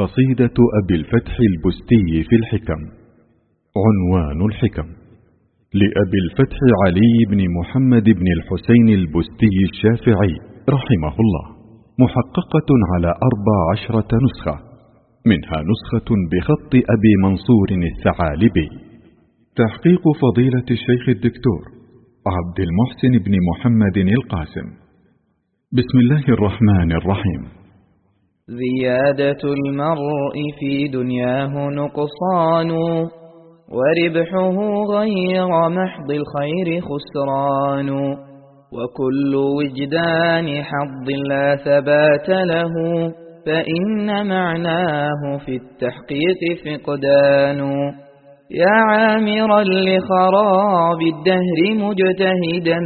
قصيدة أبي الفتح البستي في الحكم. عنوان الحكم. لأبي الفتح علي بن محمد بن الحسين البستي الشافعي رحمه الله. محققة على أربع عشرة نسخة. منها نسخة بخط أبي منصور الثعالبي. تحقيق فضيلة الشيخ الدكتور عبد المحسن بن محمد القاسم. بسم الله الرحمن الرحيم. زيادة المرء في دنياه نقصان وربحه غير محض الخير خسران. وكل وجدان حظ لا ثبات له فإن معناه في التحقيق فقدان. يا عامرا لخراب الدهر مجتهدا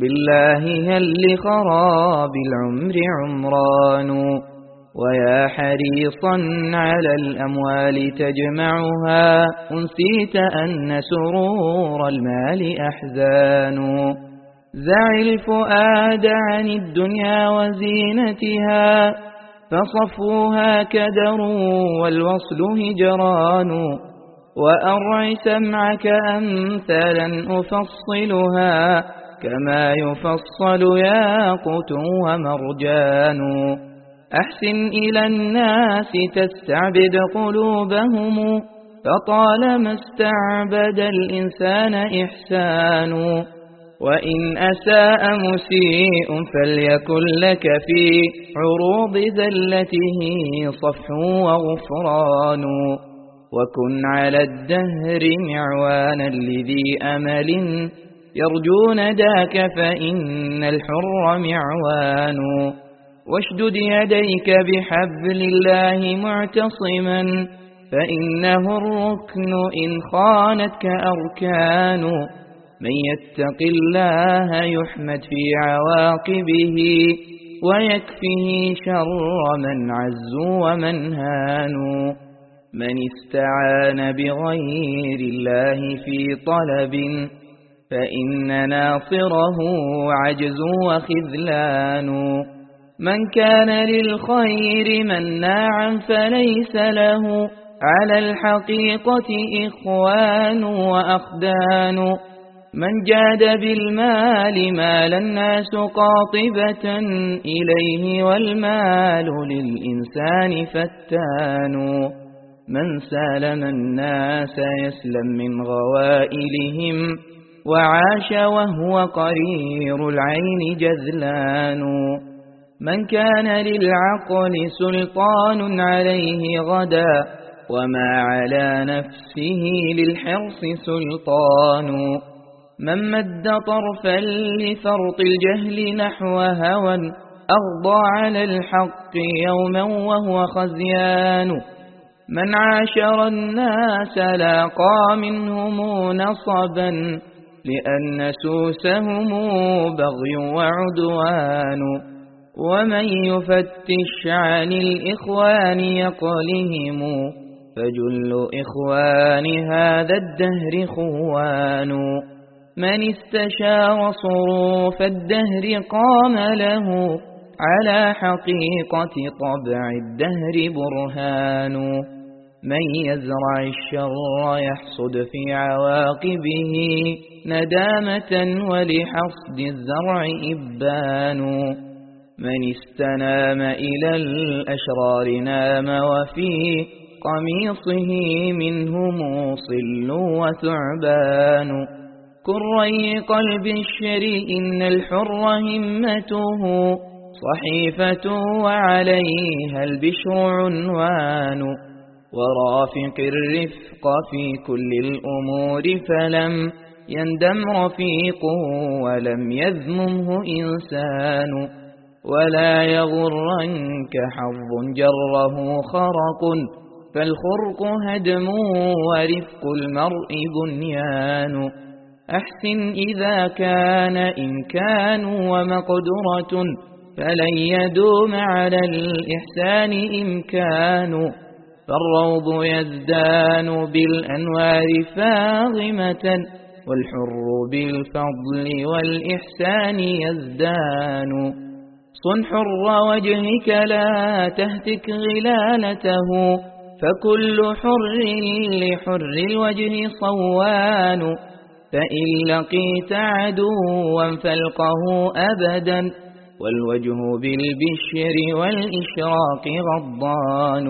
بالله هل لخراب العمر عمران. ويا حريصا على الأموال تجمعها. أنسيت أن سرور المال أحزان. زع الفؤاد عن الدنيا وزينتها فصفوها كدر والوصل هجران. وأرع سمعك أمثالا أفصلها كما يفصل ياقوت ومرجان. أحسن إلى الناس تستعبد قلوبهم. فطالما استعبد الإنسان إحسان. وإن أساء مسيء فليكن لك في عروض ذلته صفح وغفران. وكن على الدهر معوانا لذي أمل. يرجون ذاك فإن الحر معوان. واشدد يديك بحبل الله معتصما فإنه الركن إن خانتك أركان. من يتق الله يحمد في عواقبه ويكفه شر من عز ومن هانوا من استعان بغير الله في طلب فإن ناصره عجز وخذلان. من كان للخير مناعا فليس له. على الحقيقة إخوان وأخدان. من جاد بالمال مال الناس قاطبة إليه والمال للإنسان فتان. من سالم الناس يسلم من غوائلهم وعاش وهو قرير العين جذلان. من كان للعقل سلطان عليه غدا وما على نفسه للحرص سلطان من مد طرفا لفرط الجهل نحو هوى أغضى على الحق يوما وهو خزيان من عاشر الناس لاقى منهم نصبا لأن سوسهم بغي وعدوان ومن يفتش عن الإخوان يقلهم فجل إخوان هذا الدهر خوان من استشار صروف الدهر قام له على حقيقة طبع الدهر برهان من يزرع الشر يحصد في عواقبه ندامة ولحصد الزرع إبان من استنام إلى الأشرار نام وفي قميصه منهم صل وثعبان كري قلب الشري إن الحر همته صحيفة وعليها البشر عنوان ورافق الرفق في كل الأمور فلم يندم رفيقه ولم يذممه إنسان ولا يغرنك حظ جره خرق. فالخرق هدم ورفق المرء بنيان. أحسن إذا كان إمكان ومقدرة فلن يدوم على الإحسان إمكان. فالروض يزدان بالأنوار فاغمة والحر بالفضل والإحسان يزدان. صن حر وجهك لا تهتك غلالته فكل حر لحر الوجه صوان فإن لقيت عدوا فالقه أبدا والوجه بالبشر والإشراق غضان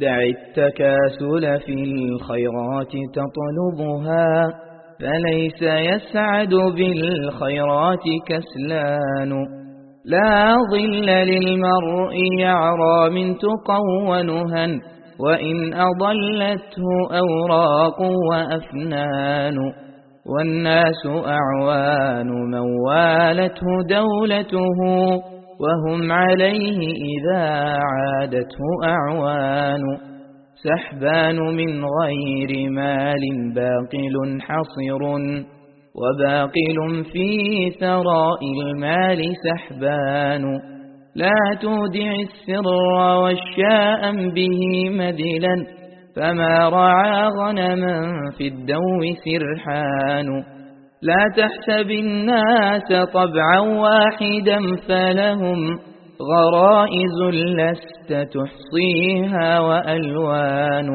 دع التكاسل في الخيرات تطلبها فليس يسعد بالخيرات كسلان. لا ظل للمرء يعرى من تقونها وإن أضلته أوراق وأفنان والناس أعوان من والته دولته وهم عليه إذا عادته أعوان. سحبان من غير مال باقل حصر. وباقل في ثراء المال سحبان. لا تودع السر والشاء به مدلا فما رعى غنما في الدو سرحان. لا تحسب الناس طبعا واحدا فلهم غرائز لست تحصيها وألوان.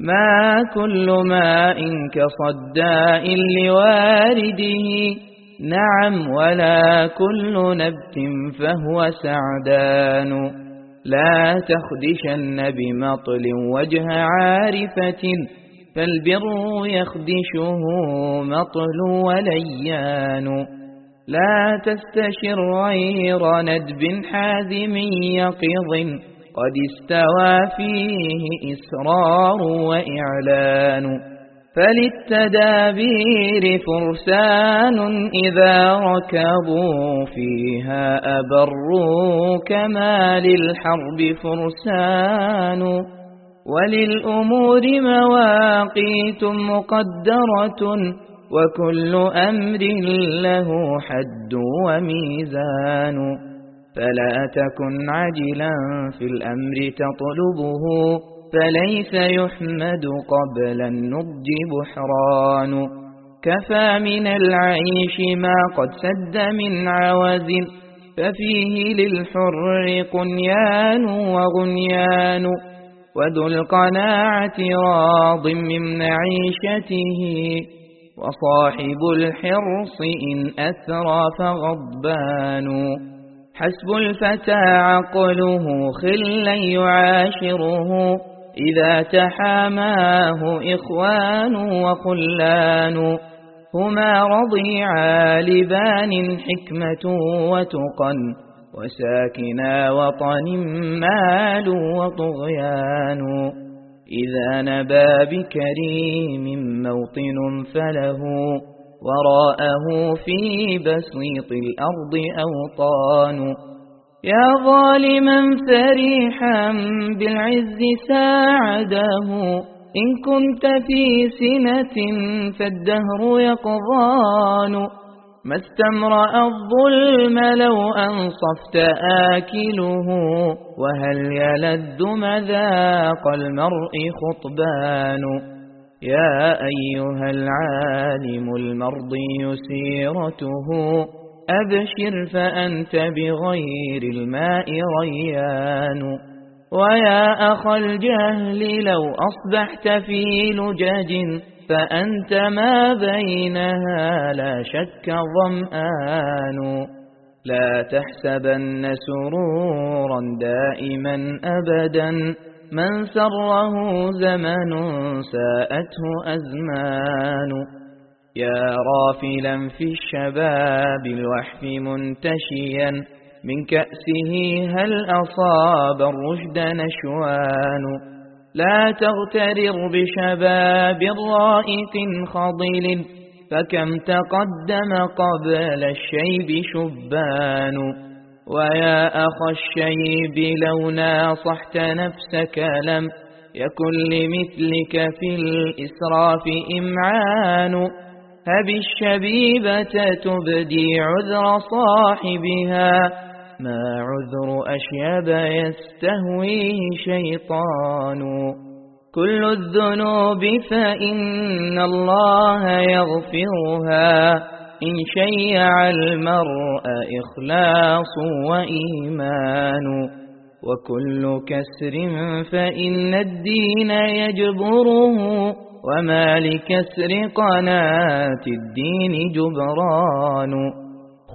ما كل ماء كصداء لوارده نعم ولا كل نبت فهو سعدان لا تخدشن بمطل وجه عارفة فالبر يخدشه مطل وليان لا تستشر غير ندب حازم يقظ قد استوى فيه إسرار وإعلان فللتدابير فرسان إذا ركبوا فيها أبروا كما للحرب فرسان وللأمور مواقيت مقدرة وكل أمر له حد وميزان. فلا تكن عجلا في الأمر تطلبه فليس يحمد قبل النضج بحران كفى من العيش ما قد سد من عوز ففيه للحر قنيان وغنيان وذو القناعة راض من معيشته وصاحب الحرص إن أثرى فغضبان حسب الفتى عقله خلا يعاشره. إذا تحاماه إخوان وخلان هما رضيعا لبان حكمة وتقا وساكنا وطن مال وطغيان. إذا نبى بكريم موطن فله وراءه في بسيط الأرض أوطان. يا ظالما فريحا بالعز ساعده. إن كنت في سنة فالدهر يقضان. ما استمرأ الظلم لو أنصفت آكله. وهل يلد مذاق المرء خطبان. يا أيها العالم المرضي سيرته أبشر فأنت بغير الماء ريان. ويا أخ الجهل لو أصبحت في لجج فأنت ما بينها لا شك ظمآن. لا تحسبن سرورا دائما أبدا من سره زمن ساءته أزمان. يا رافلا في الشباب الوحف منتشيا من كأسه هل أصاب الرشد نشوان. لا تغترر بشباب رائق خضل فكم تقدم قبل الشيب شبان. ويا أخ الشيب لو ناصحت نفسك لم يكن لمثلك في الإسراف إمعان هب الشبيبة تبدي عذر صاحبها ما عذر أشيب يستهويه شيطان كل الذنوب فإن الله يغفرها إن شيع المرء إخلاص وإيمان وكل كسر فإن الدين يجبره وما لكسر قناة الدين جبران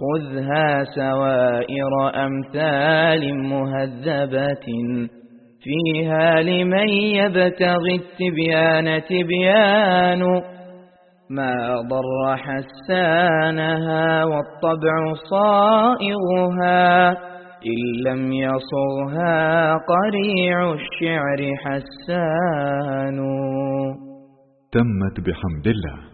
خذها سوائر أمثال مهذبة فيها لمن يبتغي التبيان تبيان ما ضر حسانها والطبع صائغها إن لم يصغها قريع الشعر حسان. تمت بحمد الله.